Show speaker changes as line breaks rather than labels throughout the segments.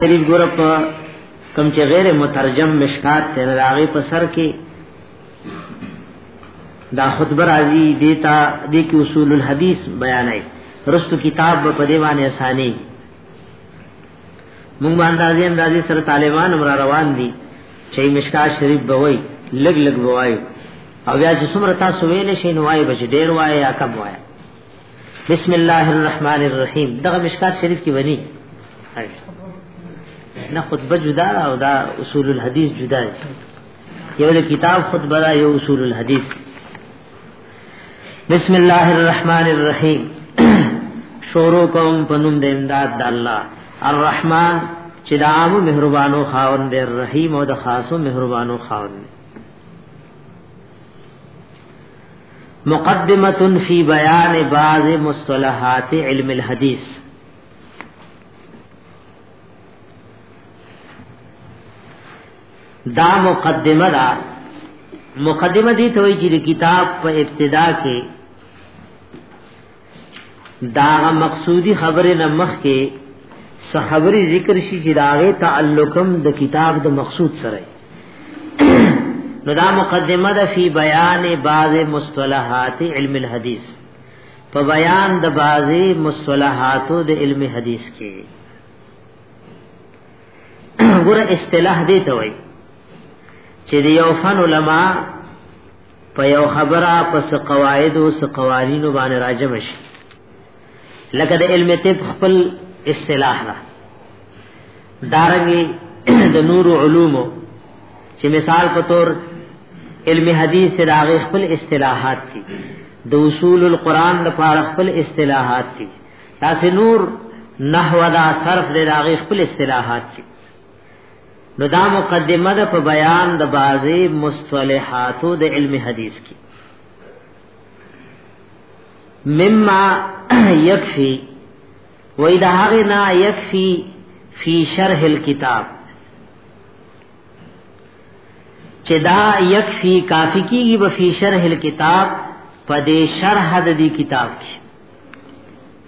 شریف ګور په کم چې غیر مترجم مشکات ته راغی په سر کې دا خطبه راځي دیتا د کی اصول الحدیث بیانای رستو کتاب په دیوانه اسانی موږ باندې اندازې اندازې سره طالبان امر روان دي چې مشکات شریف بوي لګ لګ بوایو او بیا چې څومره تاسو ویل شي نو وایي بچ ډیر وایي یا کم وایي بسم الله الرحمن الرحیم دغه مشکات شریف کې ونی نه خطبه جدا او دا اصول الحدیث جدا دی یو د کتاب خطبه دا یو اصول الحدیث بسم الله الرحمن الرحیم شروع کوم په نوم د امداد د الله الرحمن چې د عامو مهربانو خاوند دی رحیم او د خاصو مهربانو خاوند دی مقدمه فی بیان بعض مصطلحات علم الحدیث دا مقدمه دا مقدمه دی ته وی چې کتاب په ابتدا کې دا مقصودی خبره نه مخ کې صحابری ذکر شي چې داغه تعلقم د کتاب د مقصود سره نو دا مقدمه ده فی بیان بعض مصطلحات علم الحدیث په بیان د بعضی مصطلحاتو د علم حدیث کې ګوره اصطلاح دی ته وایي چې د یو فن علما په یو خبره پس قواعد او قوانینو باندې راجم شي لکه د علم طب خپل اصطلاح را دارنګي د نور علومو چې مثال په تور علم حدیث راغی خپل اصطلاحات دي د اصول القرآن د پاره خپل اصطلاحات دي تاسو نور نحو دا صرف د راغی خپل اصطلاحات دي نو دا مقدمه ده په بیان د بعضی مصطلحاتو د علم حدیث کې مما یکفی و اذا هغه نا یکفی فی شرح الكتاب چې دا یکفی کافی کیږي په فی شرح الكتاب په دې شرح د دې کتاب کې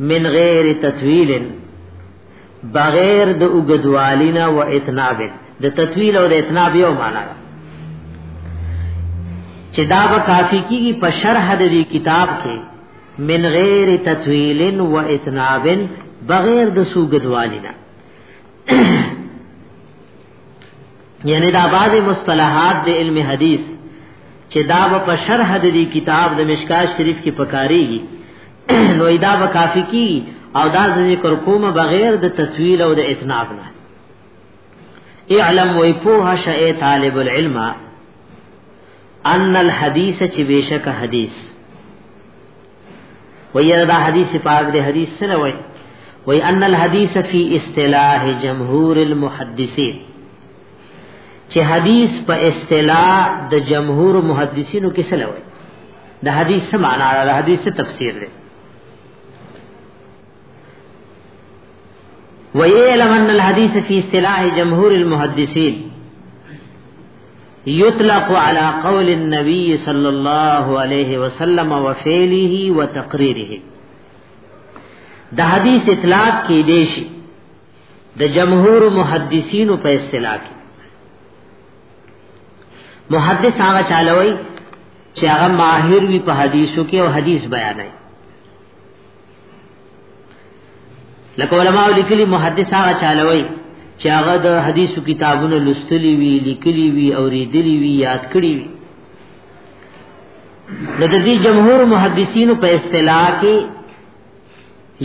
من غیر تطویل بغیر د اوګدوالینا و اتناب د تطویل او د اتناب یو معنا ده چې دا به کافی کیږي په شرح د دې کتاب کې من غیر تطویل و اتناب بغیر د سوګدوالینا یعنی دا بعض مصطلحات د علم حدیث چې دا په شرح د دې کتاب د مشکات شریف کې پکاريږي نو دا به کافی کی او دا ذکر کوم بغیر د تطویل او د اتناب نه اعلم وی پوها شئ طالب العلم ان الحديث چې بشک حدیث ویره دا حدیث پاک دی حدیث سره وای وی ان الحدیث فی اصطلاح جمهور المحدثین چې حدیث په اصطلاح د جمهور محدثینو کې سره وای د حدیث څه معنا ده د حدیث څه تفسیر دی ويعلم ان الحديث في اصطلاح جمهور المحدثين يطلق على قول النبي صلى الله عليه وسلم وفعله وتقريره د حدیث اطلاق کې دیشي د جمهور محدثینو په اصطلاح کې محدث هغه چالووي چې هغه ماهر وي په حدیثو کې او حدیث بیانوي لکه علماء لیکلي محدث هغه چالووي چې هغه د حدیثو کتابونو لوستلی وی لیکلی وی او ریدلی وی یاد کړی وی نو د دې جمهور محدثینو په اصطلاح کې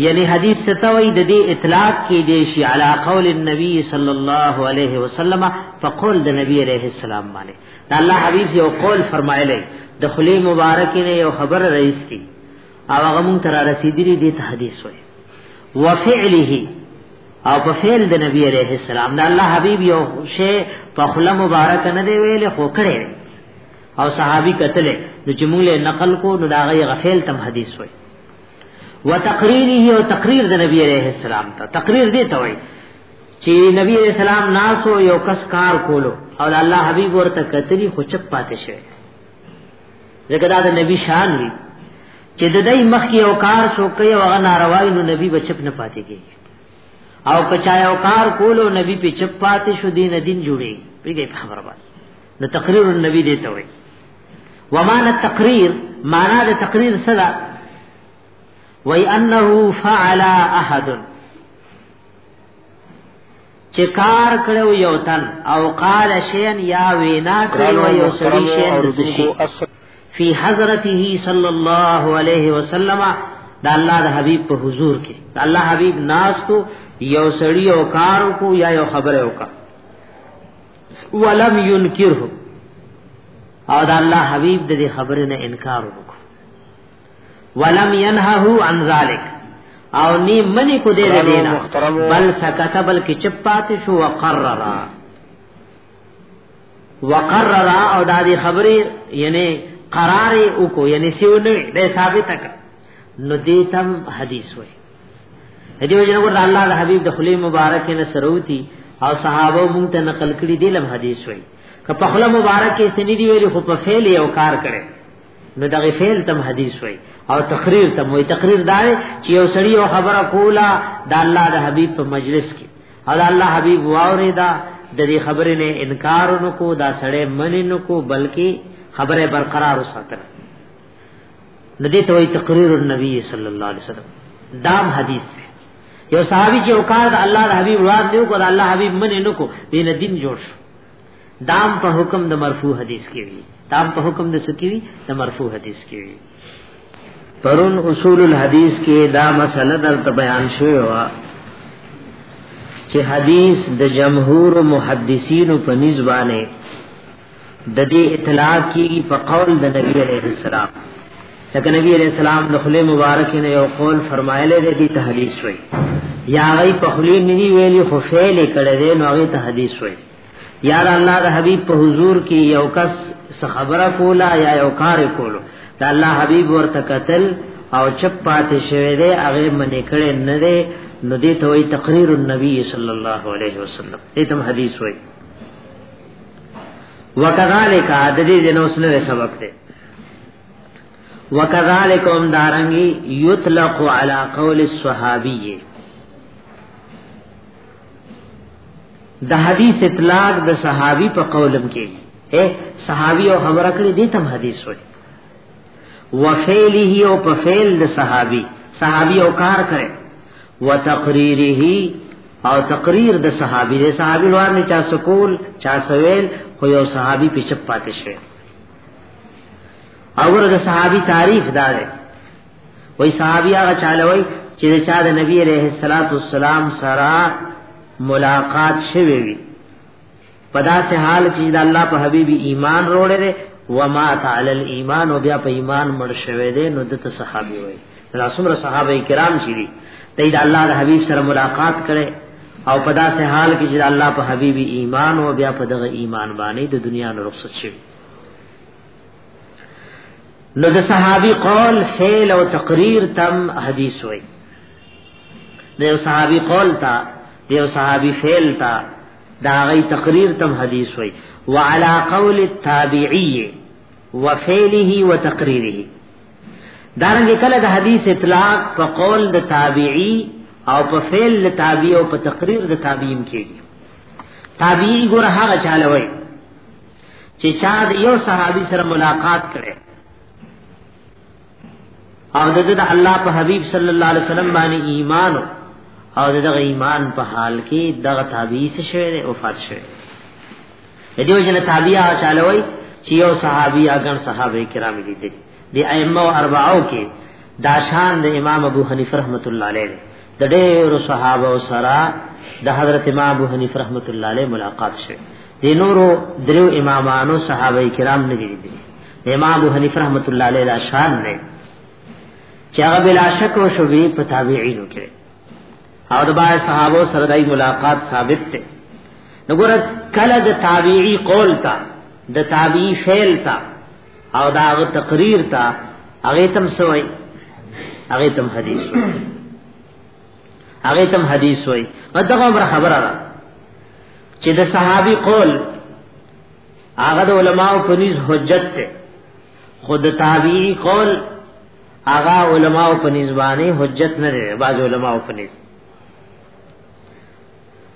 یعنی حدیث ستوي د دې اطلاق کې دی شی علی قول النبی صلی الله علیه وسلم فقول د نبی علیہ السلام باندې دا الله حبیب یو قول فرمایلی د خلی مبارک نه یو خبر رئیس کی او هغه مونږ تر رسیدلی دی ته حدیث وای وفعله او په فعل د نبی عليه السلام دا الله حبيب یو شی په خله مبارک نه دی ویل خو کړی او صحابي قتل نو چې موږ له نقل کو نو دا غي غفیل تم حدیث وای وتقریره او تقریر د نبی عليه السلام ته تقریر دی ته وای چې نبی عليه السلام ناسو یو کس کار کولو او الله حبيب ورته قتلی خو چپ پاتې شوی ځکه دا د نبی شان وی چې د دای مخ کې او کار سو کوي او ناروای نو نبی بچپ نه پاتې کیږي او کچا او کار کولو نبی په چپ پاتې شو دین دین جوړي پیږي خبره باندې نو تقریر النبی دی ته وي ومانه تقریر معنا د تقریر صدا وای انه فعل احد چې کار کړو یو تن او قال شین یا وینا کړو یو سړي شین د سشي فی حضرته صلی الله علیه وسلم دا الله د حبیب په حضور کې دا الله حبیب ناس کو یو سړی او کار کو یا یو خبره وکا ولم ينکره او دا الله حبیب د دې خبرې نه انکار وکړ ولم ينهه عن ذلك او نی منی کو دې دینا بل سکت بل کی چپ پات شو وقرر وقرر او دا دی خبرې یعنی قرار او کو یعنی سیو نه دې ثابت تک نو دې تم حدیث وای دې وجه نو الله د حبیب د خلی مبارک نه سروتی او صحابه مونږ ته نقل کړي دې لم حدیث وای که په خلی مبارک کې سنیدی ویلي خو په فعل یو کار کړي نو دغه فعل تم حدیث وای او تقریر تم وای تقریر دا چې یو سړی یو خبره کولا د الله د حبیب په مجلس کې او د الله حبیب واوري دا د دې خبرې نه انکار نکو دا سړی منی نکو بلکې خبره برقرار وساتره ندی ته وای تقریر النبی صلی الله علیه وسلم دام حدیث دی یو صحابي چې وکړ د الله د حبيب روان دی کو د الله حبيب من نه کو دین دین جوړ شو دام په حکم د مرفوع حدیث کې وی دام په حکم د سکی وی د مرفوع حدیث کې وی پرون اصول الحدیث کې دا مسله در ته بیان شوی و چې حدیث د جمهور محدثین په نسبانه د دې اطلاق کیږي په قول د نبی علیہ السلام لکه نبی علیہ السلام د خلی مبارک نه یو قول فرمایلی دی دې ته حدیث وایي یا غي په خلی نه ویلي خو فعل کړه دې نو هغه ته حدیث وایي یار الله د حبیب په حضور کې یو کس خبره کولا یا یو کار کولو دا الله حبیب ورته قتل او چپ پاتې شوی دی هغه منې کړي نه دی نو دې ته وایي تقریر النبی صلی الله علیه وسلم دې تم حدیث وایي وکذالک د دې جنو سره سبق دی وکذالک هم دارنګي یطلق علی قول الصحابی د حدیث اطلاق د صحابي په قولم کې اے صحابي او خبر کړی دې تم حدیث وای وفعله او په فعل د صحابي صحابي او کار کړي وتقريره او تقریر د صحابي د صحابي لوار نه چا سکول چا سویل خو یو صحابي پیچ پاتې شوی اور د صحابي تاریخ دار وای صحابي هغه چالوي چې د چا د نبی عليه الصلاه والسلام سره ملاقات شوي وي پدا سه حال چې د الله په حبيب ایمان وروړي دي وما تعالی الايمان او بیا په ایمان مړ شوي دي نو دته صحابي وای دا څومره صحابه کرام چې دي د الله د حبيب سره ملاقات کړي او پدا سه حال کې چې الله په حبيب ایمان او بیا په دغه ایمان باندې د دنیا نه رخصت شوي نو د صحابي قول فعل او تقریر تم حدیث وای د یو صحابي قول تا د یو صحابي فعل تا دا غي تقریر تم حدیث وای وعلى قول التابعی وفعله وتقریره دارنګ کله د حدیث اطلاق په قول د تابعی او په فعل د تابعی او په تقریر د تابعین کېږي تابعی ګور هغه چاله وای چې چا د یو صحابي سره ملاقات کړي او د د الله په حبيب صلی الله علیه وسلم باندې ایمان او دغه ایمان په حال کې دغه تابعی څه شوی دی وفات شوی دی دیو جن تابعیا چالوي چې یو صحابي اګن صحابه کرام دي دي د ائمه او اربعو کې داشان د امام ابو حنیفه رحمت الله علیه د ډېرو صحابه سره د حضرت امام ابو حنیفه رحمت الله علیه ملاقات شوه د نورو دریو امامانو صحابه کرام نه دي دي امام ابو حنیفه رحمۃ اللہ علیہ دا شان نه چې هغه بلا شک او شبهه په تابعینو کې او د باندې صحابه سره دای ملاقات ثابت ده نګور کله د تابعی قول تا د تابعی فعل تا او دا غو تقریر تا هغه تم سوئی هغه تم حدیث هغه تم حدیث وای مدغه عمر خبره ده چې د صحابي قول هغه د علماو په نيز حجت ته خود تابعی قول هغه علماو په نيز باندې حجت نه لري بعض علماو په نيز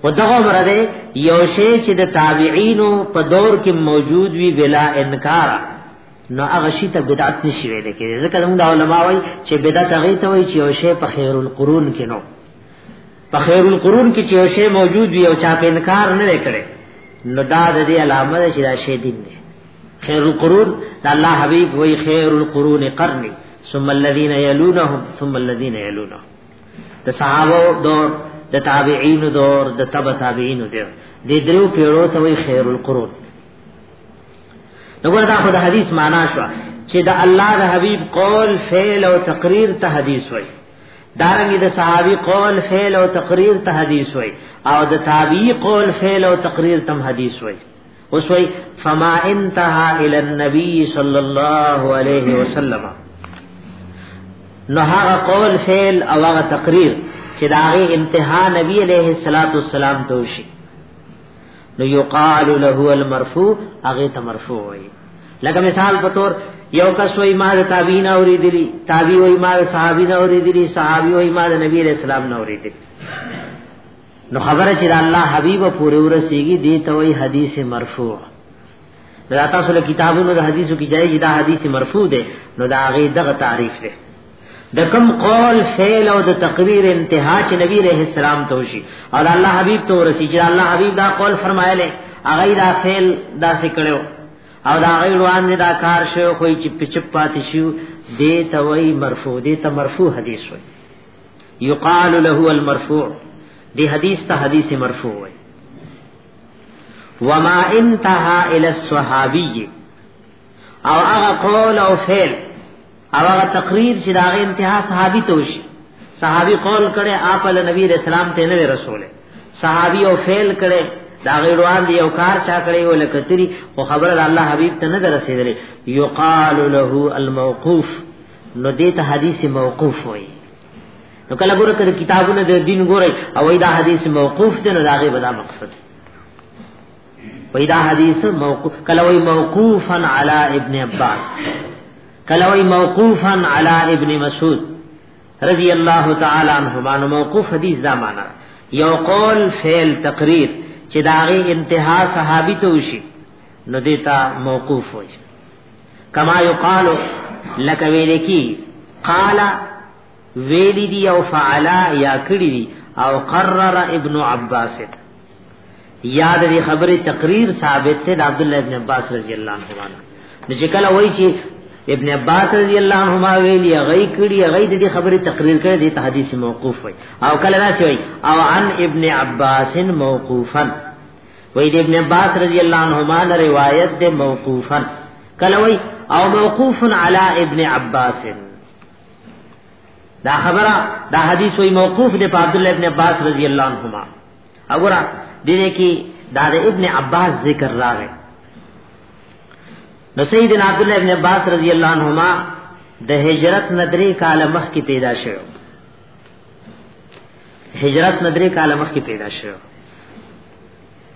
و دغه مرده یو شی چې د تابعینو په دور کې موجود وی بلا انکار نو هغه شی ته بدعت نشي ویل کېږي ځکه موږ علماء وایي چې بدعت هغه ته وایي چې یو شی په خیر القرون کې نو په خیر القرون کې چې یو شی موجود وي او چا په انکار نه وکړي نو دا د دې علامه ده چې دا شی دین دی خیر القرون دا الله حبیب وایي خیر القرون قرنی ثم الذين يلونهم ثم الذين يلونهم د صحابه دور د تابعین دور د تبع تابعین دور د دریو پیړو ته وی خیر القرون نګور دا خو د حدیث معنا شو چې د الله د حبیب قول فعل او تقریر ته حدیث وای دارنګه د صحابي قول فعل او تقریر ته حدیث وای او د تابعی قول فعل او تقریر تم حدیث وای اوس وای فما انتها الى النبي صلى الله عليه وسلم نو هغه قول فعل او هغه تقریر چې داغه انتها نبی عليه الصلاه والسلام ته وشي نو یقال له المرفوع هغه ته مرفوع وي لکه مثال په تور یو کس وای ما د تابعین اوریدلی تابعی وای ما د صحابین اوریدلی صحابی وای ما د نبی رسول الله اوریدلی نو خبره چې الله حبيب پورې ورسیږي دی ته وی حدیث مرفوع دا تاسو له کتابونو د حدیثو کې ځای چې دا حدیث مرفوع دی نو دا غي دغه تعریف دی د کم قول فعل او د تقریر انتها چې نبی رحم السلام ته وشي او الله حبیب ته ورسی چې الله حبیب دا قول فرمایله هغه دا فعل دا څه کړو او دا غي روان دي دا کار شو خو چې پچپ پاتې شو دې ته وای مرفوع دې ته مرفوع حدیث وای یقال له المرفوع دی حدیث ته حدیث مرفوع وي وما انتهى الى الصحابي او هغه قول او فعل او هغه تقریر چې دا غي انتها صحابي ته وشي صحابي قول کړي آپ له نبی رسول الله ته نه رسول صحابي او فعل کړي دا غي روان دی او کار چا کړي ول کتري او خبره الله حبيب ته نه رسیدلې یقال له الموقوف نو دې ته حدیث موقوف وای نو کله ګوره کړه کتابونه د دین ګوره او دا حدیث موقوف دی نو دا غي بدا مقصد پیدا حدیث موقوف کله وای موقوفا علی ابن عباس کله وای موقوفا علی ابن مسعود رضی الله تعالی عنهما نو موقوف حدیث دا معنا یو قول فعل تقریر چې داغه انتها صحابي ته وشي نو دیتا موقوف وشي کما یقال لک ویل کی قال ویل دی او فعلا یا کړی دی او قرر ابن عباس یاد دی خبره تقریر ثابت سے عبد الله ابن عباس رضی الله عنه نو چې کله وای چې ابن عباس رضی الله عنهما ویلی غی کړي غی د دې خبره تقریر کړي د حدیث موقوف وي او کله راځي او عن ابن عباس موقوفا وای د ابن عباس رضی الله عنهما نه روایت ده موقوفا کله وای او موقوف علی ابن عباس دا خبره دا حدیث وای موقوف ده په عبد الله ابن عباس رضی الله عنهما وګوره دې کې دا د ابن عباس ذکر راغی نو سیدنا عبد الله ابن عباس رضی الله عنهما د هجرت ندری کال مخ کې پیدا شوه هجرت ندرې کاله مخکې پیدا شو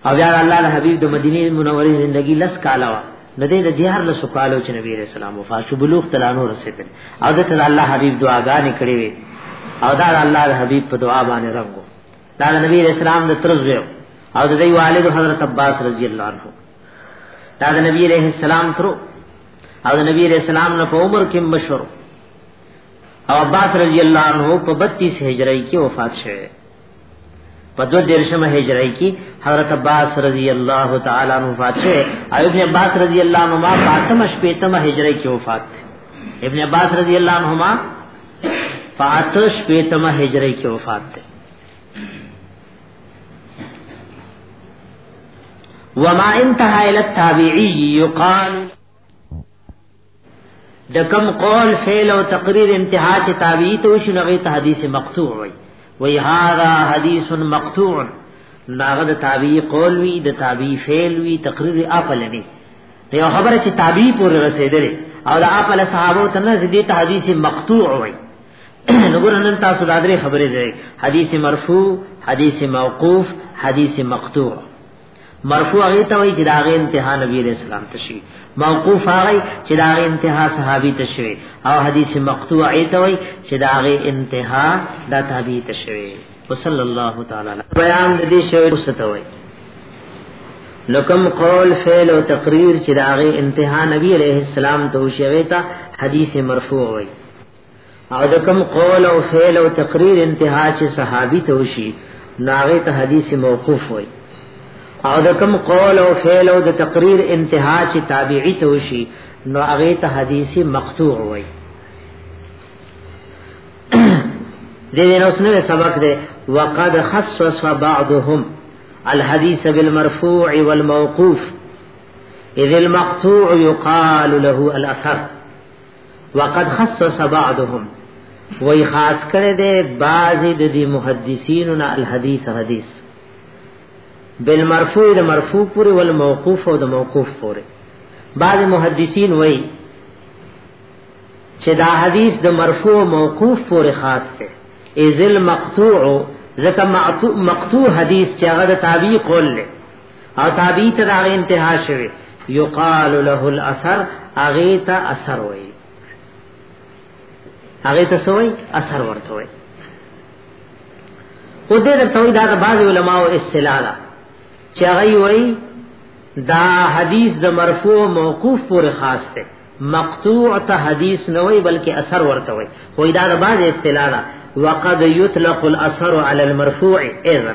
او بیا الله د حبیب د مدینه منورې ژوندۍ لس کاله وا د دې د دیار له سقالو چې نبی رسول الله وفات شو بلوغ تلانو رسیدل او د تعالی الله حبیب دعاګانې کړې وي او دا الله د حبیب په دعا باندې رنگو دا د نبی رسول الله د ترز ویو او د دوی والد حضرت عباس رضی الله عنه دا د نبی رسول الله تر او د نبی رسول الله په عمر کې مشور او عباس رضی الله عنه په 32 هجری کې وفات شوه په دو درشمه هجری کې حضرت عباس رضی الله تعالی عنہ وفات شوه او ابن عباس رضی الله عنه ما فاطمه شپېتمه هجری کې وفات ابن عباس رضی الله عنه ما فاطمه شپېتمه هجری کې وفات ده وما انتهى الى التابعي يقال د کم قول فعل او تقریر انتها چې تابعی ته وشي نغې ته حدیث مقطوع وي وی هاذا حدیث مقطوع ناغه د تابعی قول وی د تابعی فعل وی تقریر اپل نه یو خبره چې تابعی پورې رسیدلې او د اپل صحابه ته نه دې ته حدیث مقطوع وي نګور نن تاسو دا درې خبرې ده حدیث مرفوع حدیث موقوف حدیث مقطوع مرفوع هغه ته وایي چې دا غي انتها نبی عليه السلام ته شي موقوف هغه چې دا غي انتها صحابي ته شي او حدیث مقطوع هغه ته وایي چې دا غي انتها دا تابعي ته شي وصلى الله تعالی علیه بیان د دې شی څه وایي لکم قول فعل او تقریر چې دا غي انتها نبی عليه السلام ته شوی تا حدیث مرفوع وایي او د کوم قول او فعل او تقریر انتها چې صحابي ته وشي ناغه ته حدیث موقوف وي او د کوم قول او فعل او د تقریر انتها چې تابعی ته وشي نو هغه ته حدیث مقطوع وي دې دې نو سنوي سبق دې وقد خصص بعضهم الحديث بالمرفوع والموقوف اذ المقطوع يقال له الاثر وقد خصص بعضهم وای خاص کړي دي بعضی د دې محدثینو نه الحدیث حدیث بالمرفوع د مرفوع پورې ول موقوف او د موقوف پورې بعض محدثین وای چې دا حدیث د مرفوع او موقوف پورې خاص دی ازل مقطوع زکه مقطوع حدیث چې هغه د تابعی قول له او تابعی ته دا انتها شوه یقال له الاثر اغه ته اثر وای اغه ته سوې اثر ورته وای او دې د توحید د بعض علماو اصطلاح ده چې هغه وایي دا حدیث د مرفوع او موقوف پر خاص ده مقطوع ته حدیث نه وای بلکې اثر ورته وای خو دا د بعض اصطلاح ده وقد يطلق الاثر على المرفوع ايضا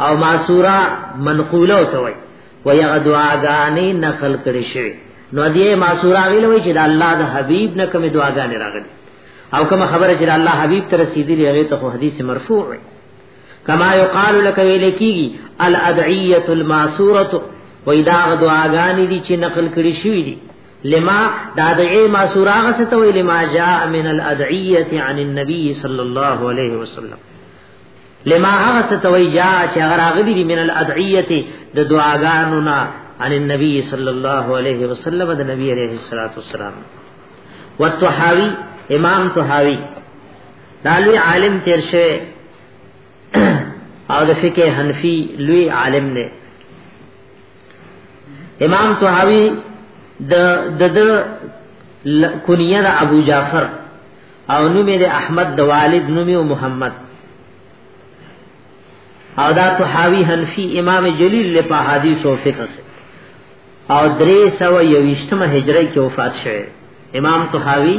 او معصوره منقوله او توي و یغ دعاګانې نقل کړي شوی نو دې معصوره غیل وی چې د الله د حبیب نه کوم دعاګانې راغلي او کوم خبره چې د الله حبیب تر رسیدلې هغه ته حدیث مرفوع وي کما یقال لك ویل کیږي الادعیه الماسوره و ادا دعاګانې دي چې نقل کړي شوی دي لما دا دعی ماسوره غسته وی لما جاء من الادعیه عن النبي صلی الله علیه وسلم لما هغه ستوي جا چې هغه راغلي دي من الادعيه د دعاګانو نه عن النبي صلى الله عليه وسلم د نبی عليه الصلاه والسلام والطحاوي امام طحاوي دالوی عالم تیر شوی او د فقه حنفي لوی عالم نه امام طحاوي د د کنیه ابو جعفر او نومې د احمد د والد نومې او محمد او دا طحاوی حنفی امام جلیل له په حدیث او فقہ او درې سو یوشتمه هجری کې وفات شوه امام طحاوی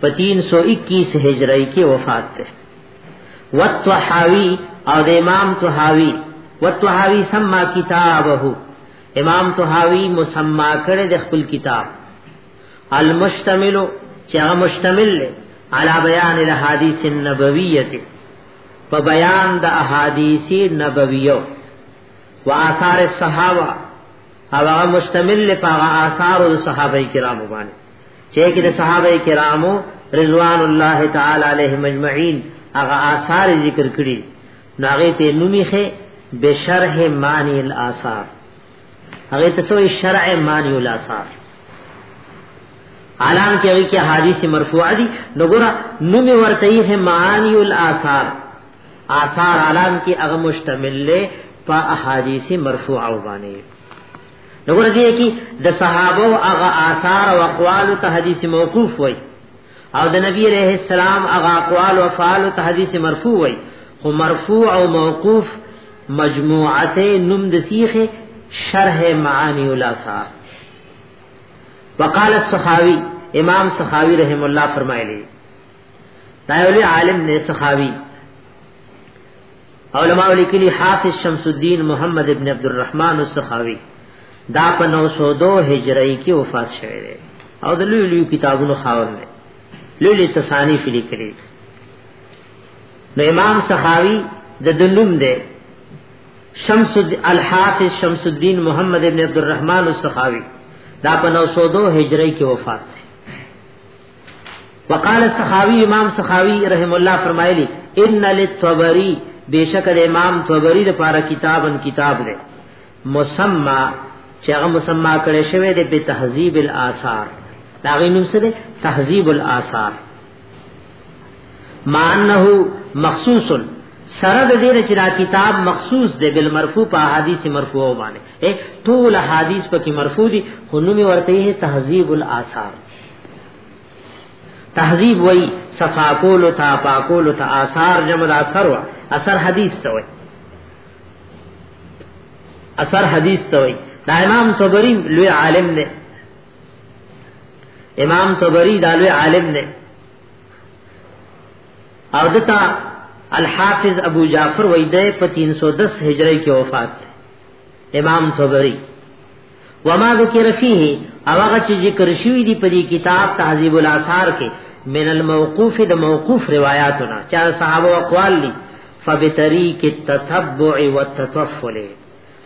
په 321 هجری کې وفات ده وطحاوی او د امام طحاوی وطحاوی سما کتابه امام طحاوی مسما کړي د خپل کتاب المشتمل چې هغه مشتمل دی علی بیان الحدیث النبویه په بیان د احادیث نبویو و آثار الصحابه او هغه مشتمل په هغه آثار د صحابه کرامو باندې چې کې د صحابه کرامو رضوان الله تعالی علیهم اجمعین هغه آثار ذکر کړي ناغه ته نومي خې بشرح معنی الاثار هغه ته سوې شرع مانع الاثار عالم کې هغه کې حدیث مرفوع دي نګورا نوم ورته یې مانع الاثار آثار عالم کې هغه مشتمل له په احادیث مرفوع او باندې نګورا دې کې د صحابه او هغه آثار او اقوال ته حدیث موقوف وایي او د نبی علیہ السلام هغه اقوال او افعال ته حدیث مرفوع وای خو مرفوع او موقوف مجموعته نوم د سیخه شرح معانی الاسا وقال السخاوی امام سخاوی رحم الله فرمایلی دا یو عالم نه سخاوی علماء لیکلی حافظ شمس الدین محمد ابن عبد الرحمن السخاوی دا په 902 هجری کې وفات شوی دی او د لوی لوی کتابونو خاور دی لوی لوی تصانیف لیکلی نو امام سخاوی د دلوم دی شمس الحافظ شمس الدین محمد ابن عبد الرحمن السخاوی دا په 902 هجری کې وفات دی وقال السخاوي امام سخاوي رحم الله فرمایلی ان للطبري بیشک د امام طبري د پاره کتابن کتاب دی مسمى چې هغه مسمى کړي شوی دی په تهذیب الاثار دا غي نوم څه دی تهذیب الاثار ما انه مخصوص سره د دې چې دا کتاب مخصوص دی بل مرفوع په حدیث مرفوع باندې ټول حدیث پکې مرفوع دي خو نوم ورته تهذیب الاثار تهذیب وای صفا کول تا پاکول تا آثار جمع د اثر وا اثر حدیث ته وای اثر حدیث ته وای دا امام طبری لوی عالم نه امام طبری دا لوی عالم نه او دتا الحافظ ابو جعفر وای د 310 هجری کې وفات امام طبری وما ذکر فيه او هغه چې ذکر شوی دی په دې کتاب تهذیب الاثار کې من الموقوف د موقوف روایتونه چې صحابه اقوال دي فبطریق التتبع والتطفل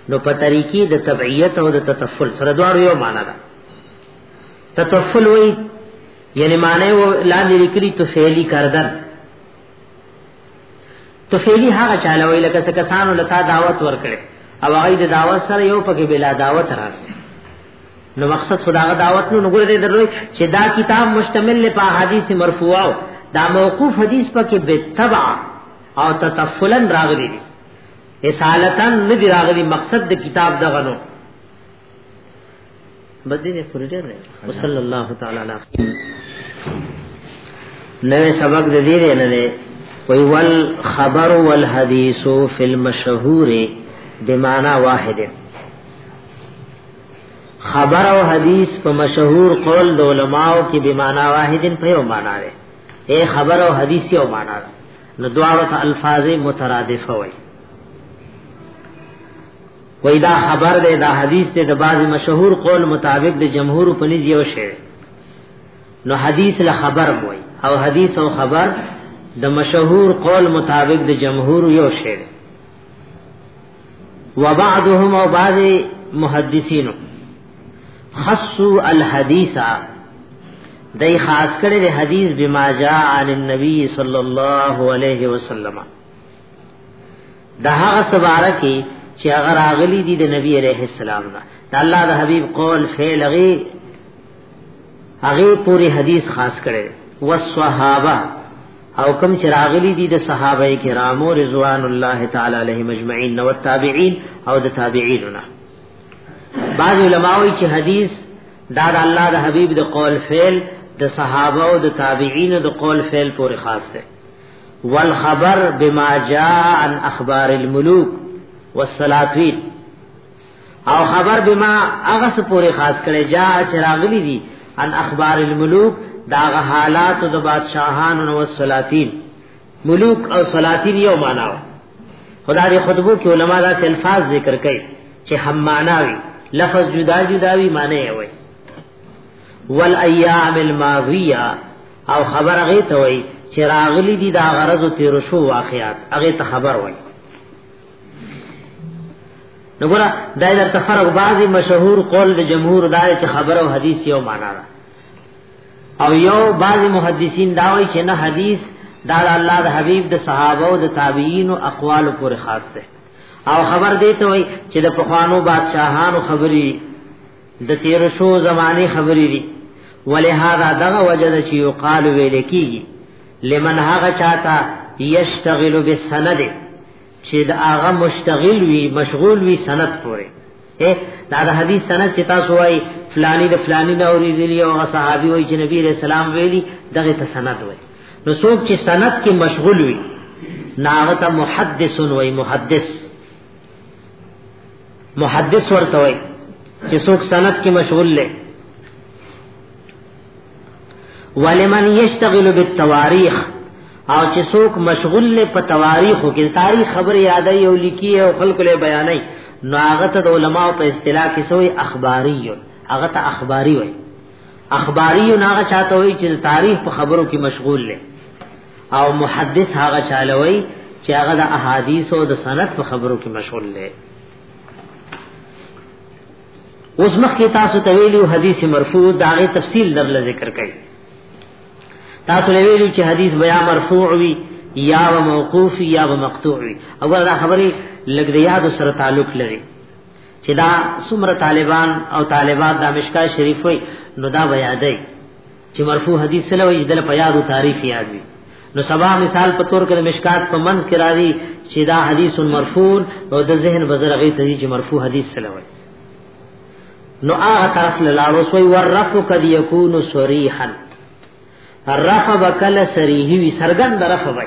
نو په طریقې د تبعیت او د تطفل سره دواړو یو معنا ده تطفل وی یعنی معنی و لاندې لیکلي تو فعلی کردن تفیلی هغه چاله وی لکه څه کسانو لتا دعوت ورکړي او هغه د دعوت سره یو پکې بلا دعوت راغلی نو مقصد خداغه دعوت نو نګور دې دروي چې دا کتاب مشتمل په حدیث مرفوعه دا موقوف حدیث پکې به تبع او تطفلا راغلي اصالتا ندی راغلي مقصد د کتاب دغه نو بدینه پوری ډیر دی وصلی الله تعالی علیه نوې سبق دې دی نه دی وی ول خبر ول حدیث فی المشهور بمعنى واحد خبر او حدیث په مشهور قول د علماو کې بمعنى واحد په یو معنی دی اے خبر او حدیث یو معنی ده نو دواړو ته الفاظ مترادف وي وای دا خبر ده دا حدیث ته د بعض مشهور قول مطابق د جمهور په نيز یو شی نو حدیث له خبر وای او حدیث او خبر د مشهور قول مطابق د جمهور یو شی وبعضهم او بعض محدثین خصو الحدیث دای خاص کړي د حدیث بما جاء عن النبي صلی الله علیه وسلم د هغه سباره کې چې هغه راغلي دي د نبی عليه السلام نه د الله د حبيب قول فعل غي هغه پوری حدیث خاص کړي والصحابه او کم چې راغلي دي د صحابه کرامو رضوان الله تعالی علیهم اجمعین او تابعین او د تابعین نه بعض علماء وی چې حدیث دا د الله د حبیب د قول فعل د صحابه او د تابعین د قول فعل پورې خاص دی والخبر بما جاء عن اخبار الملوک والسلاطین او خبر بما هغه څه پورې خاص کړي جا چراغلی دي ان اخبار الملوک دا حالات د بادشاہانو او سلاطین ملوک او سلاطین یو معنا خدا دې خطبو کې علما دا الفاظ ذکر کړي چې هم معنا وي لفظ جدا جدا وي معنی وي والایام الماضیه او خبر هغه ته وای چې راغلی دي دا غرض تیر شو واقعات هغه ته خبر وای نو ګره دا د تفرق بعضی مشهور قول د جمهور دا چې خبر او حدیث یو معنا ده او یو بعضی محدثین دا وای چې نه حدیث دا الله د حبیب د صحابه او د تابعین او اقوال پورې خاص ده او خبر دی ته وای چې د پخوانو بادشاهانو خبري د تیر شو زمانه خبرې دي ولهذا دغه وجد چې یو قال ویل کیږي لمن هغه چاته یشتغل بالسند چې دا هغه مشتغل وي مشغول وي سند پورې دا د حدیث سند چې تاسو وایي فلانی د فلانی نه اوریدلی او صحابي وایي چې نبی رسول الله ویلي دغه ته سند وایي نو څوک چې سند کې مشغول وي ناغه ته محدث وایي محدث محدث ورته وای چې څوک سند کې مشغول لې ولمن یشتغل بالتواریخ او چې څوک مشغول لې په تواریخو کې تاریخ خبر یادای او لیکي او خلق له بیانای نو هغه ته د علماو په اصطلاح کې سوې اخباری یو هغه ته اخباری وای اخباری یو هغه چاته وای چې تاریخ په خبرو کې مشغول لې او محدث هغه چالوي چې هغه د احادیث او د سند په خبرو کې مشغول دی اوس مخکې تاسو ته ویلو حدیث مرفوع داغه تفصیل در ذکر کړي تاسو له ویلو چې حدیث بیا مرفوع وي یا و موقوف یا و مقطوع وي او دا خبره لګ د یاد سره تعلق لري چې دا څومره طالبان او طالبات د مشکا شریف وي نو دا بیا دی چې مرفوع حدیث سره وي دل په یادو تاریخ یاد وي نو سبا مثال په تور کې مشکات په منځ کې راځي چې دا حدیث مرفوع او د ذهن بزرغي ته چې مرفوع حدیث سره وي نو هغه طرف له لاړو سوی ورف قد یکون صریحا الرف وکل صریح وی سرګند رف وی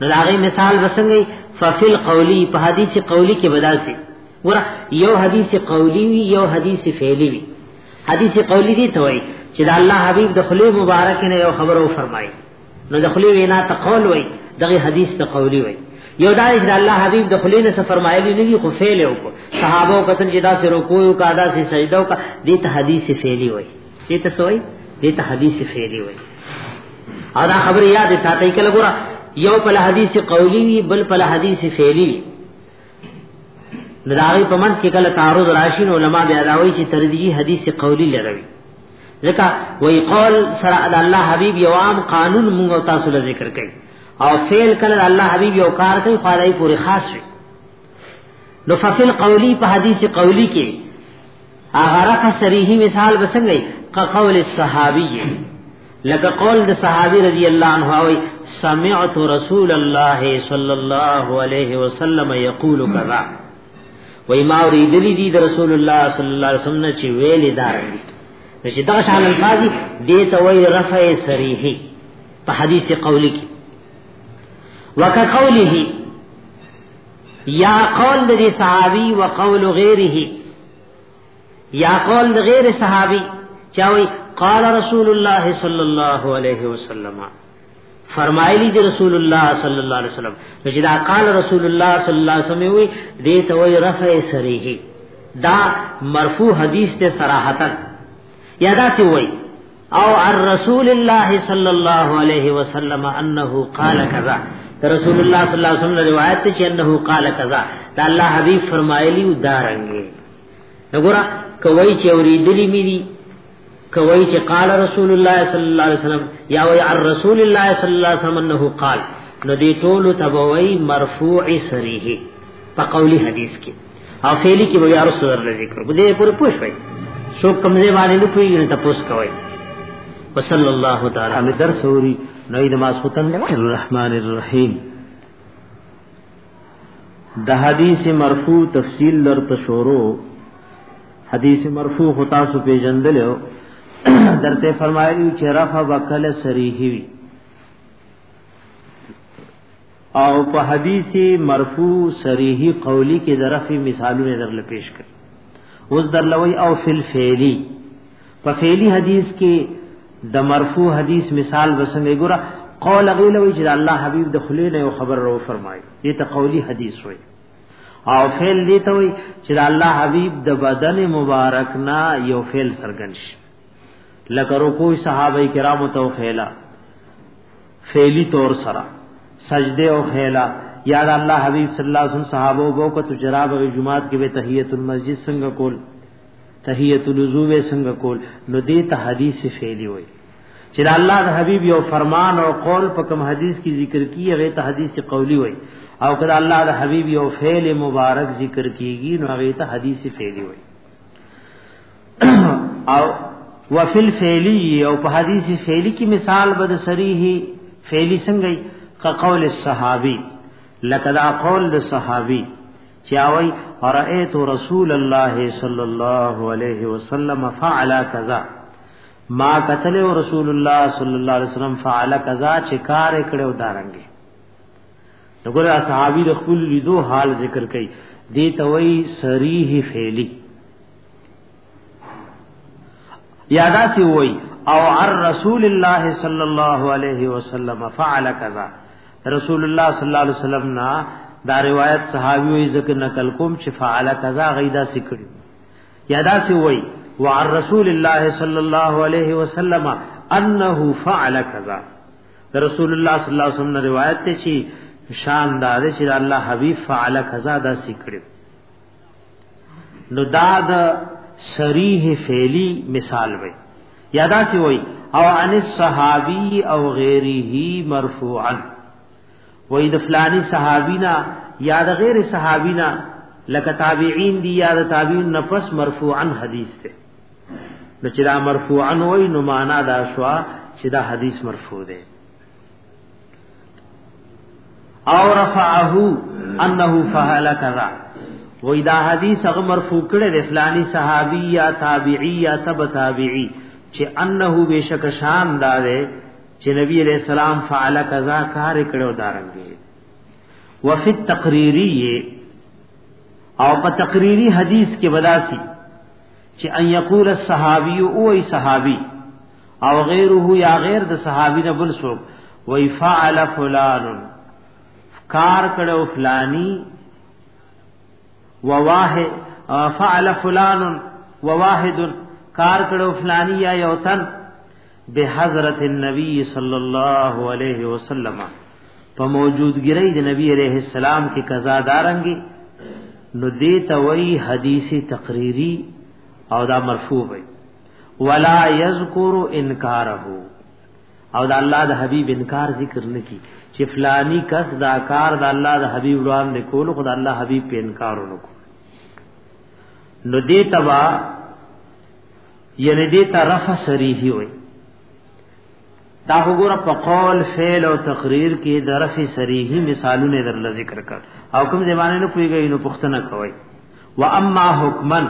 نو دا غي مثال وسنګي ففل قولی په حدیث قولی کې بداسي ګور یو حدیث قولی وی یو حدیث فعلی وی حدیث قولی دی ته وای چې دا الله حبیب د خلی مبارک نه یو خبرو فرمایي نو د خلی وینا ته قول وای دغه حدیث ته قولی وای یو دا چې الله حبیب د خلی نه فرمایلی نه دی خو فعل او صحابه کتل چې دا سره کوو کا دا سي سجده او کا دې ته حدیث فعلی وای دې ته سوې دې ته حدیث فعلی وایي او دا خبره یاد ساتي کله ګوره یو په حدیث قولی وی بل په حدیث فعلی وی دراوی په منځ کې کله تعارض راشي نو علما بیا راوي چې ترجیح حدیث قولی لروي ځکه وی قول سره د الله حبیب یو عام قانون موږ تاسو له ذکر کوي او فعل کله الله حبیب یو کار کوي خدای پورې خاص وي نو فصل قولی په حدیث قولی کې هغه رقه صریحي مثال بسنګي ک قول الصحابي لکه قول د صحابي رضی الله عنه وي سمعت رسول الله صلی الله علیه وسلم یقول کذا وای ما اوریدلی دي د رسول الله صلی الله علیه وسلم چې ویل دار دي چې دا شان الفاظي د ته وی رفع صریحي په حدیث قولی کې وک قوله یا قول د دې صحابي او قول غیره یا قول د غیر صحابي چاوي قال رسول الله صلی الله علیه وسلم فرمایلی دی رسول الله صلی الله علیه وسلم چې دا قال رسول الله صلی الله علیه وسلم وی دې ته وی رفع سریه دا مرفوع حدیث ته صراحتا یادا ته وی او الرسول الله صلی الله علیه وسلم انه قال کذا رسول الله صلی الله علیه وسلم روایت ته چې انه قال کذا دا الله حبیب فرمایلی و دارنګي وګوره کوي چې اوریدلی مې دي کوي چې قال رسول الله صلی الله علیه وسلم یا وی الرسول الله صلی الله علیه وسلم انه قال نو دې ټول تبوي مرفوع صریح په قولی حدیث کې او فعلی کې بیا رسو در ذکر کو دې پورې پوښ وای سو کمزې باندې نو کوي نه تاسو کوي وصلی الله تعالی
علی درس وری نو دې ما سوتن الرحمن الرحیم د حدیث مرفوع تفصیل لر تشورو حدیث مرفوع خطا سو پیجندل درته فرمایلی چې رفع وکله سریحوی او په حدیث مرفوع صریح قولی کې د رفع مثالونه در لپیش کړ اوس در لوی او فل فعلی په فعلی حدیث کې د مرفوع حدیث مثال وسنګ ګره قول غیله وی چې الله حبیب د خلی نه خبر رو فرمای دې ته قولی حدیث وی او فعل دې ته وی چې الله حبیب د بدن مبارک نه یو فعل سرګنش لکه رکوع صحابه کرامو تو فعلا فعلی طور سره سجده او خیلا یا د الله حبیب صلی الله علیه وسلم صحابه وو کو تو جراب او جمعات کې به تحیت المسجد څنګه کول تحیت الوضو به څنګه کول نو دې ته حدیث فعلی وای چې د الله د حبیب یو فرمان او قول په کوم حدیث کې ذکر کیږي هغه ته حدیث قولی وای او کله الله د حبیب یو فعل مبارک ذکر کیږي نو هغه ته حدیث فعلی وای او وفل فعلی او په حدیث فعلی کې مثال بد صریح فعلی څنګه کا قول الصحابي لکه دا قول د صحابي چې اوي رأيت رسول الله صلی الله علیه وسلم فعل کذا ما قتل رسول الله صلی الله علیه وسلم فعل کذا چې کار کړو دارنګي وګوره صحابي د خپل لیدو حال ذکر کوي دې توي صریح فعلی یادا سی وای او عر رسول الله صلی الله علیه وسلم فعل کذا رسول الله صلی الله علیه وسلم نا دا روایت صحابي وي ځکه نقل کوم چې فعل کذا غیدا سکړي یادا سی وای وعن رسول الله صلی الله علیه وسلم انه فعل کذا رسول الله صلی الله علیه وسلم روایت ته چی شاندار چې الله حبیب فعل کذا دا سکړي نو دا د صریح فعلی مثال وي یادا سی وای او عن الصحابی او غیره مرفوعا وای د فلانی صحابینا یا د غیر صحابینا لکه تابعین دی یا د تابعین نفس مرفوعا حدیث ته نو چې دا مرفوعا وای نو معنا دا شوا چې دا حدیث مرفوع دی او رفعه انه فعل كذا وې دا حدیث هغه مرفوع کړي د فلانی صحابي یا تابعی یا تبع تابعی چې انه بشک شان دار چې نبی علیہ السلام فعل کذا کار کړو دارنګي وفي التقريري او په تقريري حدیث کې بداسي چې ان یقول الصحابي او ای صحابي او غیره یا غیر د صحابی نه بل سو وی فعل فلان کار کړو فلانی وواه فعل فلان وواحد کار کړو فلانی یا یوتن به حضرت النبی صلی الله علیه وسلم په موجودګری د نبی علیہ السلام کې قضا دارنګي نو دې توي حدیث تقریری او دا مرفوع وي ولا یذکر انکاره او د الله د حبیب انکار ذکر نکی چې فلانی کس دا کار د الله د حبیب وړاندې کول خو د الله حبیب په انکار ونکو نو دې تبا یعنی دې ته رفع صریح وي دا وګوره په قول فعل او تقریر کې د رفع صریح مثالونه در ذکر کړ او کوم زمانه نه کویږي نو پښتنه کوي و اما حکمن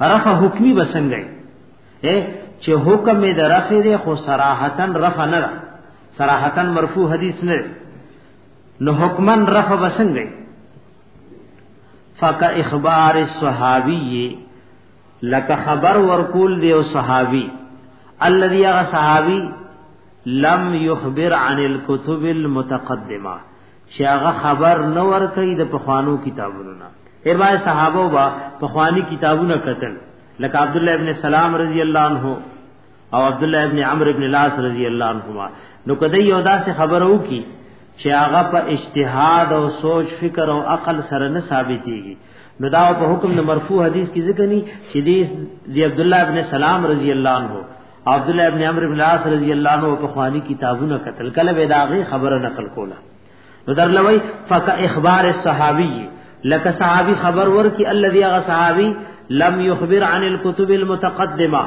رفع حکمی بسنګ اے چې حکم د رفع دی خو صراحتا رفع نه ده صراحتا مرفوع حدیث نه نو حکما رفع بسنګ فک اخبار الصحابی لک خبر ورکول دی او صحابی الذي صحابی لم يخبر عن الكتب المتقدمه چې هغه خبر نه ورکړي د پخوانو کتابونو نه هر باندې صحابه با پخوانی کتابونه قتل لکه عبد الله ابن سلام رضی الله عنه او عبد الله ابن عمرو ابن لاس رضی الله عنهما نو کدی یو داسې خبره وکي چې هغه په اجتهاد او سوچ فکر او عقل سره نه ثابتېږي نو دا په حکم د مرفوع حدیث کې ذکر ني چې دی عبد الله ابن سلام رضی الله عنه عبد الله ابن عمرو بن العاص رضی الله عنه په خواني کتابونه قتل کله به داغه خبره نقل کوله نو درلوي فک اخبار الصحابي لك صحابي خبر ور کی الذي غ صحابي لم يخبر عن الكتب المتقدمه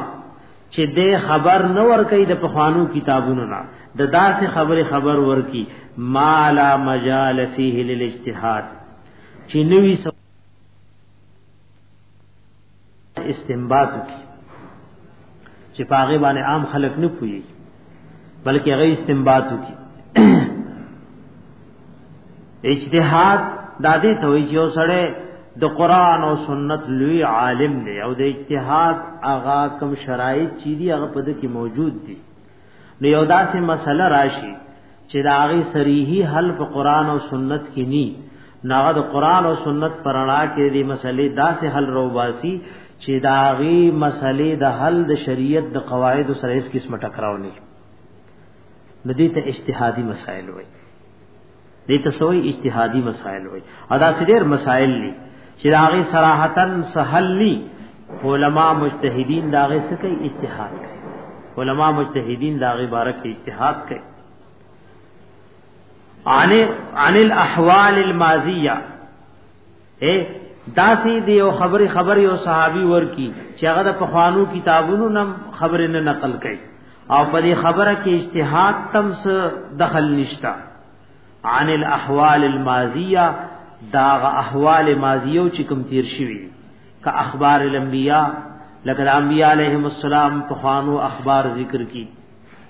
چې دې خبر نه ور کوي د پخوانو کتابونو نه د داسې خبره خبر ور کی ما لا مجال فيه للاجتهاد چې نوې استنباط کی چې پاغه باندې عام خلک نه پوي بلکې هغه استنباط کی اجتهاد دا دې ته وی چې وسړې د قران او سنت لوی عالم دی او د اجتهاد هغه کم شرایط چې دی هغه په دې کې موجود دي نو یو داسې مسله راشي چې دا غي صریحي حل په قران او سنت کې ني ناغه د قران او سنت پرانا کې دې مسلې داسې حل روباسي چې دا غي مسلې د حل د شریعت د قواعد سره هیڅ قسم ټکراو نه ندی ته اجتهادي مسائل وایي دې ته سوې اجتهادي مسائل وي ادا سړي مسائل دي چې هغه صراحتا سهل ني علما مجتهدین داغه څخه اجتهاد کوي علما مجتهدین داغه بارک اجتهاد کوي عن عن الاحوال الماضيه اے داسې دی او خبري خبري او صحابي ورکی چې هغه د پخوانو کتابونو نم خبره نه نقل کړي او په دې خبره کې اجتهاد تم سه دخل نشتا عن الاحوال الماضیه داغ احوال ماضیو چې کوم تیر شوی کا اخبار الانبیاء لکه الانبیاء علیهم السلام پخوانو اخبار ذکر کی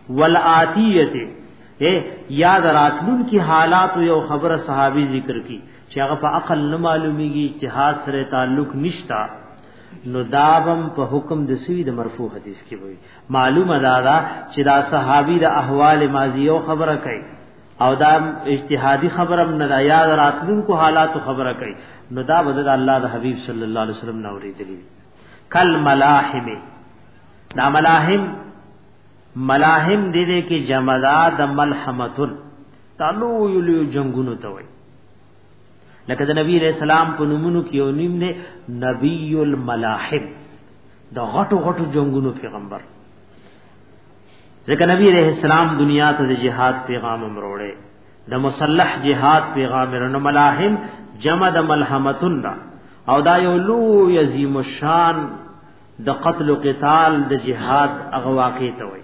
والآتیه اے یاد راتلون کی حالات یو خبره صحابي ذکر کی چې هغه په عقل نه معلومیږي اجتهاد سره تعلق نشتا نو دابم په حکم د سوی د مرفوع حدیث کې وي معلومه دا دا چې دا صحابي د احوال ماضی یو خبره کوي او دا اجتهادي خبره نه دا یاد راتلون کو حالات خبره کوي نو دا بدل الله د حبیب صلی الله علیه وسلم نو ریدلی کل ملاحمه دا ملاهم ملاهم دې دې کې جمع دا د ملحمتن تعلو یلو جنگونو ته وای لکه د نبی رسول سلام په نومونو کې یو نیم دی نبی الملاحم د غټو غټو جنگونو پیغمبر ځکه نبی علیہ السلام دنیا ته د جهاد پیغام امروړې د مسلح جهاد پیغام ورنه ملاهم جمع د ملحمتن او دا یو لو یزیم شان د قتل او قتال د جهاد هغه واقع ته وایي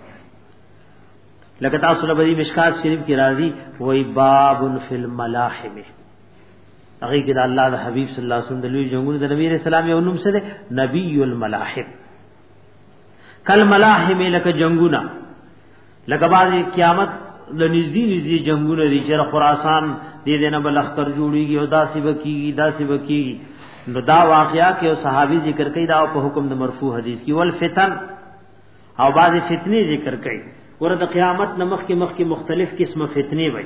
لکه تاسو لبدی مشکات شریف کی راضی وای باب فی الملاحم هغه کې د الله د حبیب صلی الله علیه وسلم د لوی جنگونو د نبی رسول الله یو نوم څه دی نبی الملاحم کل ملاحم لکه جنگونه لکه باندې قیامت لنیزدی نزدی جنگونه دي چې خراسان دې دینه بل اختر جوړیږي او داسې وکیږي داسې وکیږي نو دا واقعیا کې او صحابي ذکر کوي دا په حکم د مرفوع حدیث کې ول فتن او بعض فتنی ذکر کوي ورته قیامت نمخ کې مخ کې مختلف قسمه فتنی وي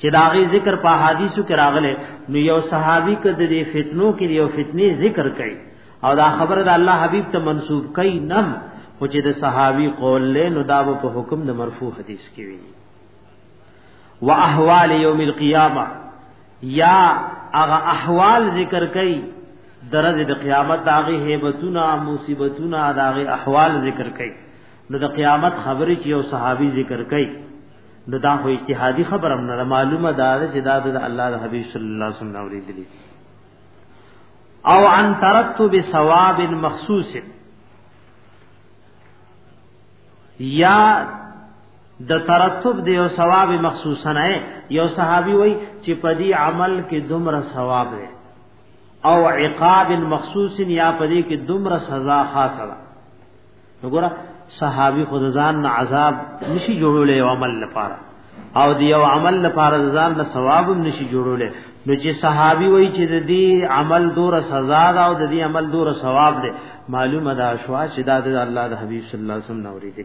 چې دا غي ذکر په حدیثو کې راغله نو یو صحابي کده دې فتنو کې یو فتنه ذکر کړي او دا خبره د الله حبیب ته منسوب کړي نم خو چې د صحابي قول له نو دا په حکم د مرفوع حدیث کې وي واحوال یوم القیامه یا هغه احوال ذکر کړي درز د قیامت داغه هیبتونه مصیبتونه داغه احوال ذکر کړي نو د قیامت خبرې چې یو صحابي ذکر کړي نو دا خو اجتهادي خبره هم نه معلومه ده چې دا د الله د حبيب صلی الله علیه وسلم اوریدلی او عن ترتب ثواب مخصوص یا د ترتب دی او ثواب مخصوصا نه یو صحابي وای چې په دې عمل کې دومره ثواب دی او عقاب مخصوص یا په دې کې دومره سزا خاصه ده وګوره صحابي خود ځان نه عذاب نشي جوړولې او عمل لپاره او دی او عمل لپاره ځان نه ثواب نشي جوړولې نو چې صحابي وای چې د دې عمل دور سزا ده او د دې عمل دور ثواب ده معلومه ده شوا چې دا د الله د حبيب صلی الله علیه وسلم نورې دي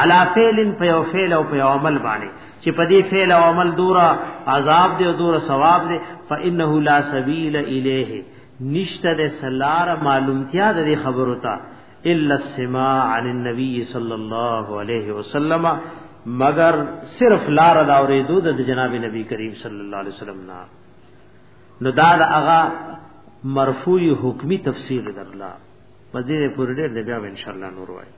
علا فعل په یو فعل او په یو عمل باندې چې په دې فعل او عمل دورا عذاب دی او دورا ثواب دی فانه لا سبیل الیه نشته د سلار معلومتیا د خبرو ته الا السماع عن النبي صلی الله علیه وسلم مگر صرف لار دا اوریدو د جناب نبی کریم صلی الله علیه وسلم نه نو دا د هغه مرفوع حکمی تفسیر درلا بس دې پورې ډېر دی بیا به ان شاء الله نور وایي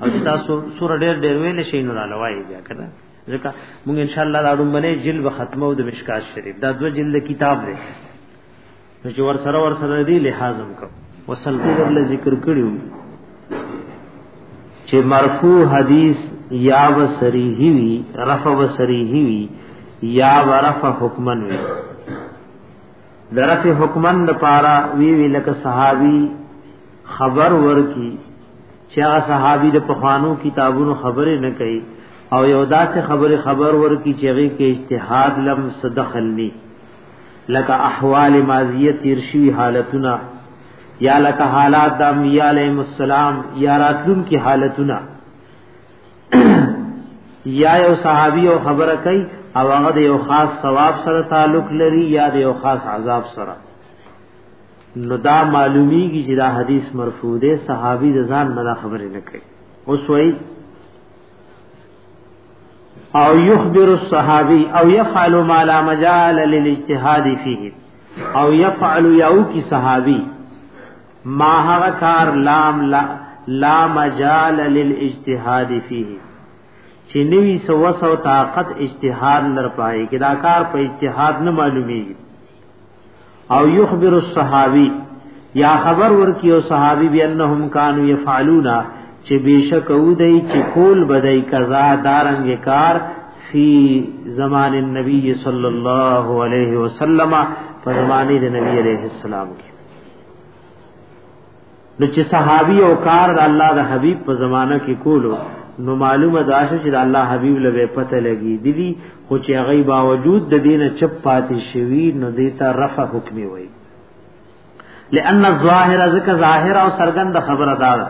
او چې تاسو سوره ډېر ډېر ویل شي نو را لوایي بیا کنه ځکه موږ ان شاء الله دا رومبنه جلد به ختمو د مشکات شریف دا دو جلد کتاب دی نو چې ور سره ور سره دی لحاظم کو وصل کو ول ذکر کړیو چې مرفوع حدیث یا و صریحی وی رفع و صریحی وی یا و رفع حکمن وی درف حکمن د پارا وی وی لک صحابي خبر ورکی چې هغه صحابي د پخوانو کتابونو خبره نه کوي او یو داسې خبره خبر ورکی چې هغه کې اجتهاد لم صدخل ني لکه احوال ماضیه تیر شوی حالتونه یا لکه حالات د انبیاء علیهم السلام یا راتلون کی حالتونه یا یو صحابي او خبره کوي او هغه د یو خاص ثواب سره تعلق لري یا د یو خاص عذاب سره نو دا معلومیږي چې دا حدیث مرفوع دی صحابي د ځان نه خبرې نه کوي اوس وایي او يخبر الصحابي او يفعل ما لا مجال للاجتهاد فيه او يفعل يو کی صحابي ما هغه کار لام لا لا مجال للاجتهاد فيه چې نوی سو وسو طاقت اجتهاد لر پای کې دا کار په اجتهاد نه معلومي او يخبر الصحابي یا خبر ورکی او صحابي بي انهم كانوا يفعلون چې بشک ودی چې کول بدای قضا دارنګ کار فی زمان النبی صلی الله علیه وسلم په زمانه د نبی علیہ السلام کې نو چې صحابي او کار د الله د حبيب په زمانہ کې کولو نو معلومه ده چې د الله حبيب له پته لګي دي دي خو چې هغه باوجود د دینه چپ پاتې شوی نو دیتا رفع حکم وي لأن الظاهر ذکر ظاهر او سرګند خبره ده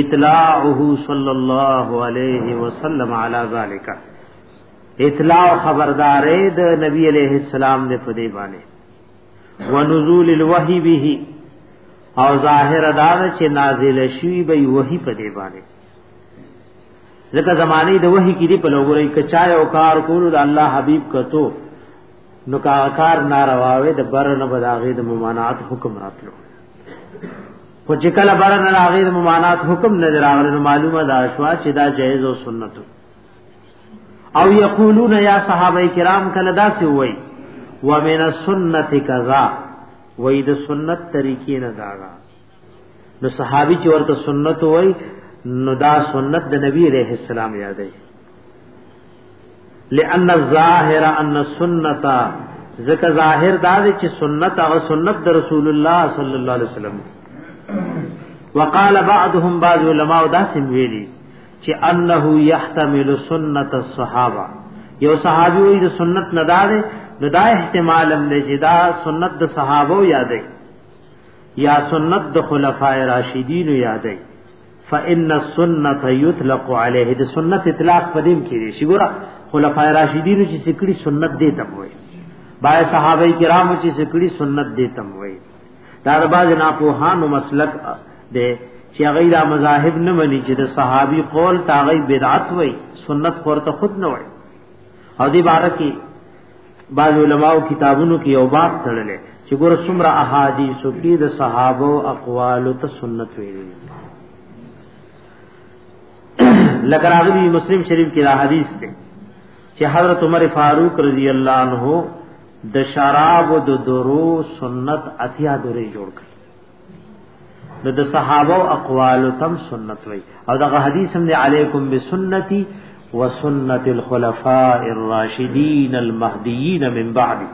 اطلاعه صلی الله علیه وسلم علی ذالک اطلاع خبردارې د نبی علیہ السلام نه پدې باندې ونزول الوحی به او ظاهر دا چې نازل شوی به وحی په دی باندې ځکه زمانه د وحی کې دی په لوګورې کچا یو کار کولو د الله حبیب کتو نو کار ناروا وي د بر نه بداغه د ممانعت حکم راتلو خو چې کله بر نه راغی د ممانعت حکم نه راغلی نو معلومه ده شوا چې دا جایز او سنت دی او یقولون یا صحابه کرام کله دا سی وای و من السنت کذا وای د سنت طریقې نه داغا نو صحابي چې ورته سنت وای نو دا سنت د نبی عليه السلام یادې لئن الظاهر ان السنت ځکه ظاهر دا دی چې سنت او سنت د رسول الله صلی الله علیه وسلم وقال بعضهم بعض علماء دا سم ویلي چې انه يحتمل سنت الصحابه یو صحابي وي د سنت نه دار نو دا احتمال هم دی چې دا سنت د صحابه یادې یا سنت د خلفای راشدین یادې فإن السنة يطلق عليه د سنت اطلاق پدیم کړي شي ګوره خلفای راشدین چې سکړي سنت دې تم وي بای صحابه کرامو چې سکړي سنت دې تم وي دا د باز نه په هانو مسلک دی چې هغه دا مذاهب نه مني چې د صحابي قول تاغي بدعت وای سنت ورته خود نه وای او دې باره کې بعض علماو کتابونو کې یو باب تړلې چې ګور څومره احادیث کې د صحابه او اقوال ته سنت ویلي لکه راغلی مسلم شریف کې دا حدیث دی چې حضرت عمر فاروق رضی الله عنه د شراب د درو سنت اتیا درې جوړ کړي نو د صحابه او اقوال تم سنت وای او دغه حدیث هم دی علیکم بسنتی وسنت الخلفاء الراشدین المهدیین من بعد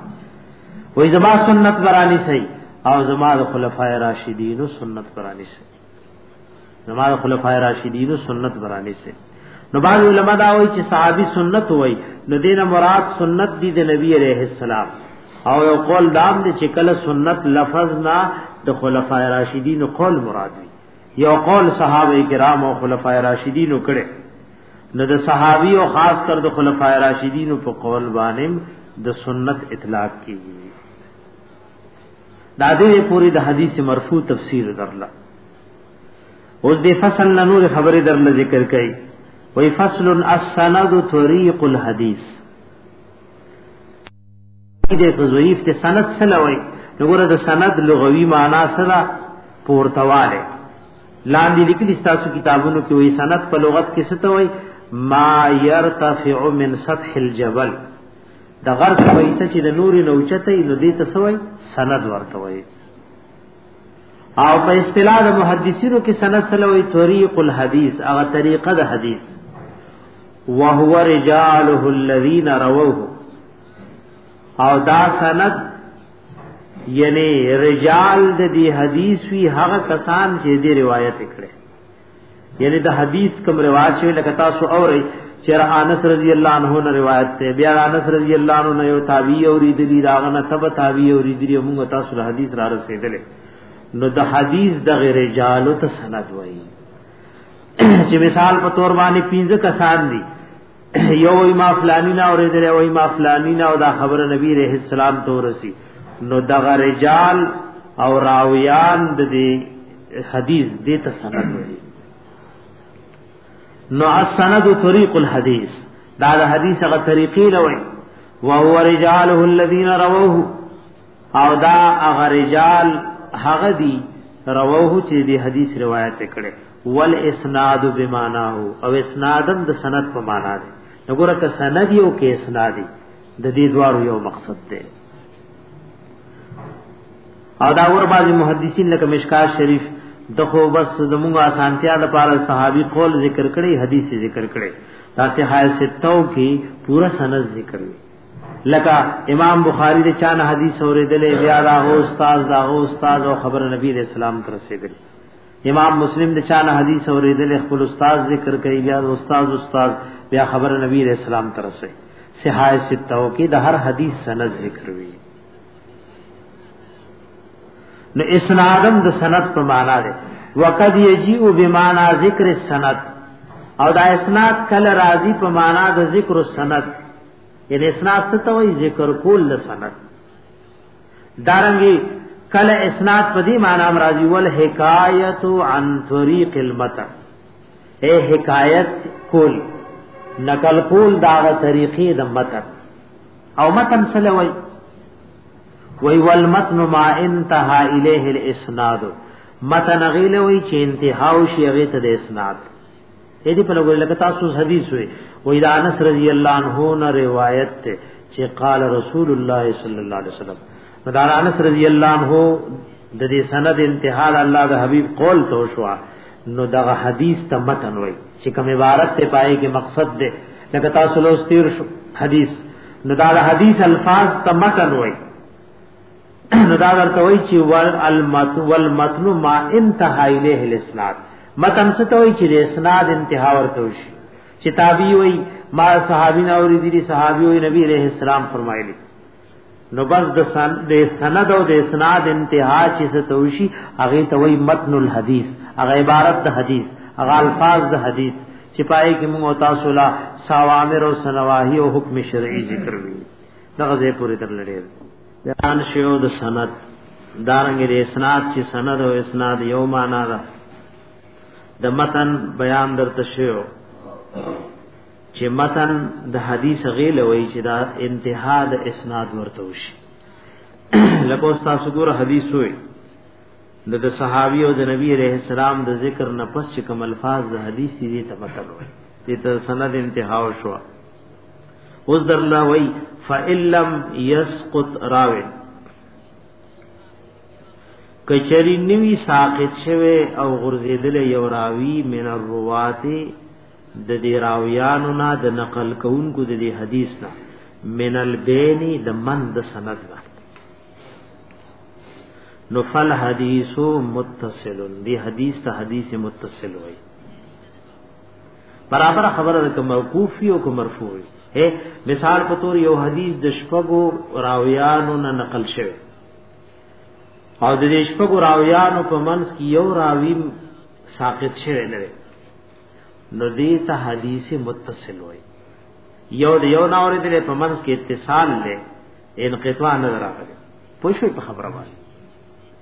وای زما سنت برانی سي او زما د خلفای راشدین سنت برانی سي زماره خلفای راشدین سنت برانی سے نو بعض علما دا وایي چې صحابي سنت وایي نو دینه مراد سنت دی د نبی عليه السلام او یو قول دام دی چې کله سنت لفظ نه د خلفای راشدین قول مراد وي یو قول صحابه کرام او خلفای راشدین کړي نو د صحابي او خاص کر د خلفای راشدین په قول باندې د سنت اطلاق کیږي دا دې پوری د حدیث مرفوع تفسیر درله اوس دې فصل نه نور خبره درله ذکر کړي وی فصل السند طریق الحدیث دې تضعیف ته سند سلوي وګوره د سند لغوي معنا سره پورتواله لاندې لیکلي تاسو کتابونو کې وی سند په لغت کې څه ته وایي ما يرتفع من سطح الجبل د غرض پیسې چې د نورې نوچته نو دې ته سوې سند ورته وایي او په اصطلاح د محدثینو کې سند سلوي طریق الحديث هغه طریقه د حدیث وهو رجاله الذين رووه او دا سند یعنی رجال د دې حدیث وی هغه کسان چې دې روایت کړي یعنی د حدیث کوم رواج شوی لکه تاسو اورئ چې انس رضی الله عنه نه روایت ده بیا انس رضی الله عنه نه یو تابعی او ریدلی راغنه تب تابعی او ریدلی موږ تاسو له حدیث را رسیدلې نو د حدیث د غیر رجال ته سند وایي چې مثال په تور باندې 15 کسان دي یو وای ما فلانی نه اوریدل وای ما فلانی نه او دا خبره نبی رحم السلام ته ورسی نو دغه رجال او راویان د دې حدیث دې ته سند وایي نو السند طریق الحدیث دا د حدیث هغه طریقې لوي او هو رجاله الذين رووه او دا هغه رجال هغه دي رووه چې دې حدیث روایت کړي والاسناد بمعناه او اسنادم د سند په معنا دی وګوره که سند یو کې اسنادي د دې دوارو یو مقصد دی او دا ور بعضی محدثین لکه مشکات شریف د خو بس زموږ اسانتیا لپاره صحابي قول ذکر کړي حدیث ذکر کړي دا ته حال ستو کې پورا سند ذکر وي لکه امام بخاری د چانه حدیث اورېدلې بیا دا هو استاد دا هو استاد او خبر نبی رسول الله تر رسېدلی امام مسلم د چانه حدیث اوریدل خپل استاد ذکر کوي بیا استاد استاد بیا خبر نبی علیہ السلام ترسه صحای ستو کې د هر حدیث سند ذکر وی نو اسنادم د سند په معنا ده وقد یجیء بمعنا ذکر السند او دا اسناد کله راضی په معنا د ذکر السند یعنی اسناد څه ته وایي ذکر کول سند دارنګي کله اسناد په دې معنی مرضی ول حکایت عن طریق المتن اے حکایت کول نقل کول دا طریقې د متن او متن سره وای وی والمتن ما انتها الیه الاسناد متن غیله وی چې انتها او شی غیته د اسناد اې دې په لګول لکه تاسو حدیث وي وې دا انس رضی الله عنه نه روایت ته چې قال رسول الله صلی الله علیه وسلم دا انس رضی الله عنه د دې سند انتها الله د حبیب قول ته شو نو دا حدیث ته متن وای چې کوم عبارت ته پای کې مقصد ده لکه تاسو لوستیر شو حدیث نو دا حدیث الفاظ ته متن وای نو دا درته وای چې ول المت والمتن ما انتها الیه الاسناد متن څه ته وای چې د اسناد انتها ورته وشي چې تابعی وای ما صحابی نه اورې دي صحابي وای نبی رحم السلام فرمایلی نو بس د سن د سند او د اسناد انتها چې څه ته وشي هغه ته وای متن الحدیث هغه عبارت د حدیث هغه الفاظ د حدیث چې پای کې موږ تاسو لا ساوامر او سنواهی او حکم شرعي ذکر وی دغه ځای پورې تر لړې بیان شیو د سند دارنګ د اسناد چې سند او اسناد یو معنا ده د متن بیان درته شیو چې متن د حدیث غیله وای چې دا انتها د اسناد ورته وشي لکه اوس تاسو ګور حدیث وي د د صحابي او د نبی عليه السلام د ذکر نه پس چې کوم الفاظ د حدیث دي ته متن وي دې ته سند انتها شو اوس درلا وای فإلم يسقط راوي کچری نوی ساقط شوه او غرزیدل یو راوی من الروات د دې راویانو نه د نقل کوونکو د دې حدیث نه من البینی د من د سند نه نو فل حدیثو متصل دی حدیث ته حدیث متصل وای برابر خبره ده کوم موقوف او کوم مرفوع اے مثال په تور یو حدیث د شپګو راویانو نه نقل شوی او د دې شپګو راویانو په منځ کې یو راوی ساقط شوی نه نو دې ته حدیث متصل وای یو د یو ناور دې په منځ کې اتصال لې انقطاع نه راغلی پوښوي په خبره باندې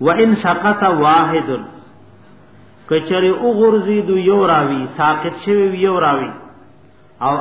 وان سقط واحد کچره او غرزی دو یو راوی ساقط شوی یو راوی او